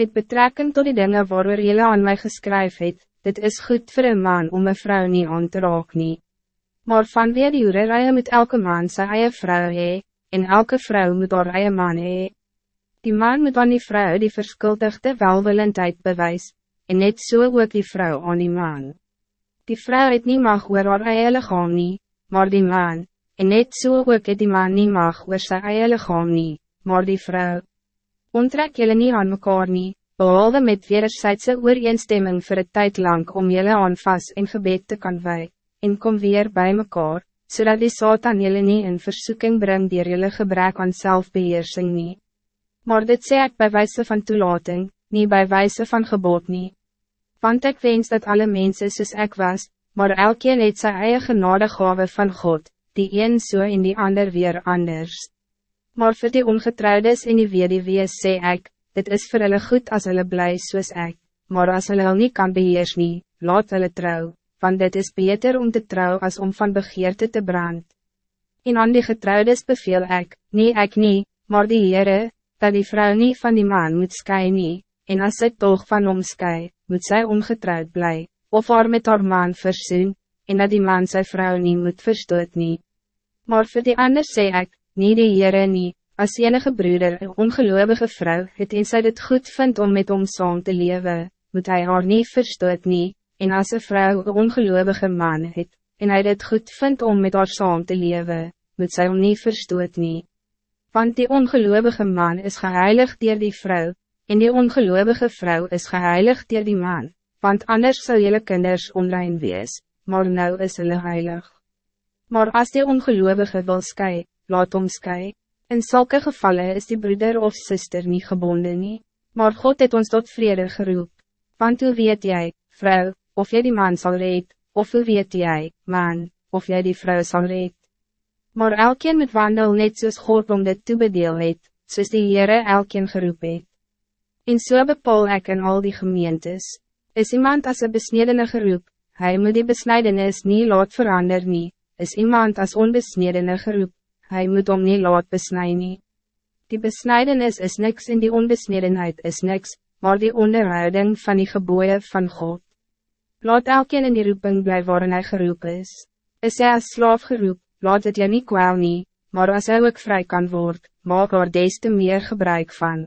Met betrekking tot die dingen waarover jullie aan mij geskryf het, dit is goed voor een man om een vrouw niet aan te raak nie. Maar vanweer die hoererije moet elke man sy eie vrou hee, en elke vrouw moet haar eie man hee. Die man moet aan die vrouw die verskuldigde welwillendheid bewys, en net so ook die vrouw aan die man. Die vrouw het niet mag oor haar eie lichaam nie, maar die man, en net so ook het die man niet mag oor sy eie lichaam nie, maar die vrouw. Onttrek jullie niet aan mekaar nie, behalve met weersijdse ooreenstemming voor het tijd lang om jullie aan vast en gebed te kan wij, en kom weer bij mekaar, zodat die Satan jullie niet in verzoeking brengt die jullie gebrek aan zelfbeheersing nie. Maar dit sê ek bij wijze van toelating, niet bij wijze van gebod nie. Want ik wens dat alle mensen soos ek was, maar elkeen het sy eie genadegave van God, die een so en die ander weer anders. Maar voor die ongetrouwdes en die wees sê ek, dit is voor hulle goed als hulle bly soos ek, maar als hulle hulle nie kan beheers nie, laat hulle trouw, want dit is beter om te trouw als om van begeerte te brand. En aan die getrouwdes beveel ik, nie ek nie, maar die Heere, dat die vrouw niet van die man moet sky nie, en als sy toch van hom sky, moet zij ongetrouwd bly, of haar met haar man versoen, en dat die man zijn vrouw niet moet verstoot nie. Maar voor die ander sê ek, nie die Heere nie, as enige broeder een ongeloovige vrouw het en sy dit goed vindt om met hom saam te leven, moet hij haar niet verstoot nie, en as een vrouw een ongeloovige man het, en hij dit goed vindt om met haar saam te leven, moet zij hom niet verstoot nie. Want die ongeloovige man is geheilig dier die vrouw, en die ongeloovige vrouw is geheilig dier die man, want anders zou jullie kinders onrein wees, maar nou is hulle heilig. Maar als die ongeloovige wil sky, laat hom sky. In zulke gevallen is die broeder of zuster niet gebonden nie, maar God het ons tot vrede geroep. Want hoe weet jij, vrouw, of jij die man zal red, of hoe weet jij, man, of jij die vrouw zal red. Maar elkeen met wandel net soos God om dit toebedeel het, soos die Heere elkeen geroep het. En so bepaal ek in al die gemeentes, is iemand als een besnedene geroep, hij moet die besnijdenis niet laat verander nie, is iemand als onbesnedene geroep, hij moet om niet laat besnij nie. Die besnijdenis is niks en die onbesnedenheid is niks, maar die onderhouding van die geboeien van God. Laat elkeen in die roeping blijven waarin hij geroep is. Is hij als slaaf geroep, laat het je niet kwel nie, maar als hij ook vrij kan worden, maak er des te meer gebruik van.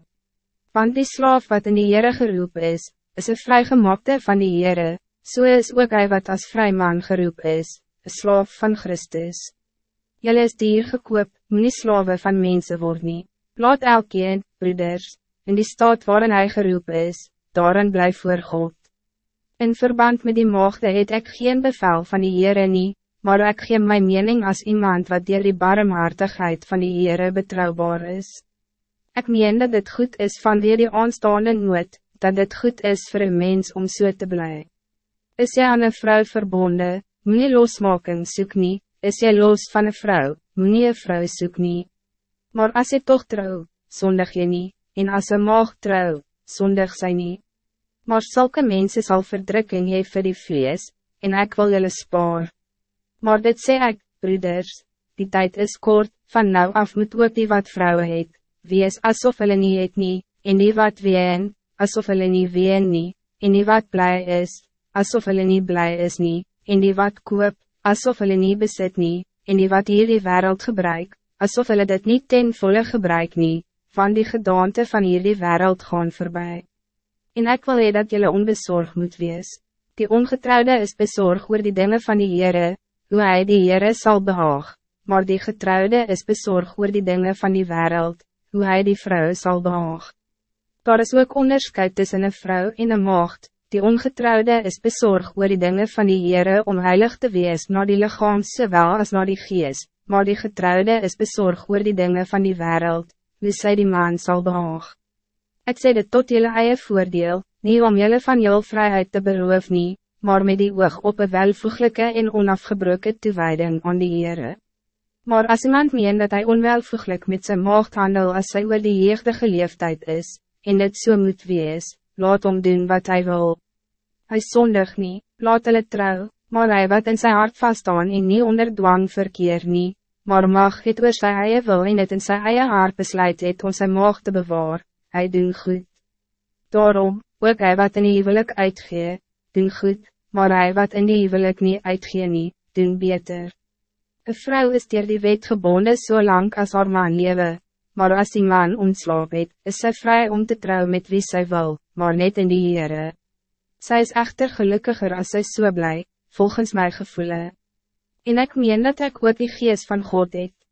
Want die slaaf wat in die Heere geroep is, is een vrijgemakte van die Heere, so is ook hij wat als vrijman geroep is, een slaaf van Christus. Jelle is dier gekoop, moet nie slawe van mensen word nie. Laat elkeen, broeders, in die staat waarin hij geroep is, daarin blijf voor God. In verband met die maagde het ik geen bevel van die Heere nie, maar ik geef mijn mening als iemand wat dier die barmhartigheid van die Heere betrouwbaar is. Ik meen dat het goed is van weer die aanstaande nood, dat het goed is voor een mens om so te blijven. Is jy aan een vrouw verbonden, moet je losmaken soek nie, is jy los van een vrouw, moet je een vrouw soek nie. Maar als je toch trouw, zondig je niet, en als een maag trouw, zondig zij niet. Maar zulke mensen zal verdrukking hee vir die vlees, en ik wil jullie spaar. Maar dit sê ek, broeders, die tijd is kort, van nou af moet ook die wat vrouwen het, wees asof hulle nie het nie, en die wat ween, asof hulle nie ween nie, en die wat blij is, asof hulle nie blij is nie, en die wat koop, asof hulle nie besit nie, en die wat hier die wereld gebruik, asof hulle dit niet ten volle gebruik nie, van die gedaante van hier die wereld gaan voorbij. En ik wil hee dat jullie onbezorgd moet wees. Die ongetrouwde is bezorgd oor die dingen van die Heere, hoe hij die Heere zal behaag, maar die getrouwde is bezorgd oor die dingen van die wereld, hoe hij die vrouw zal behaag. Daar is ook onderscheid tussen een vrouw en een maagd, Die ongetrouwde is bezorgd oor die dingen van die Heere om heilig te wees na die lichaam sowel as na die gees, maar die getrouwde is bezorgd oor die dingen van die wereld, wie sy die man zal behaag. Ik sê dit tot jullie eie voordeel, niet om jullie van jullie vrijheid te beroof nie, maar met die oog op een welvoeglijke en onafgebroken toewijding aan die Heere. Maar als iemand meen dat hij onwelvoeglijk met zijn maagd handel als hij oor die jeugdige leeftijd is, en dit so moet wees, laat om doen wat hij wil. Hij zondig niet, laat hulle trouw, maar hij wat in zijn hart vaststaan en niet onder dwang verkeer nie, maar mag het oor sy eie wil en het in sy eie hart besluit het om sy maag te bewaar, hij doen goed. Daarom, ook hij wat in die huwelijk uitgee, doen goed, maar hij wat in die huwelijk niet uitgee nie, doen beter. Een vrouw is dier die wet gebonden zo so lang als haar man lewe, maar als die man ontslaap het, is zij vrij om te trouwen met wie zij wil, maar niet in die Heere. Zij is echter gelukkiger als zij so blij, volgens mijn gevoelen. En ik meen dat ik ook die geest van God het.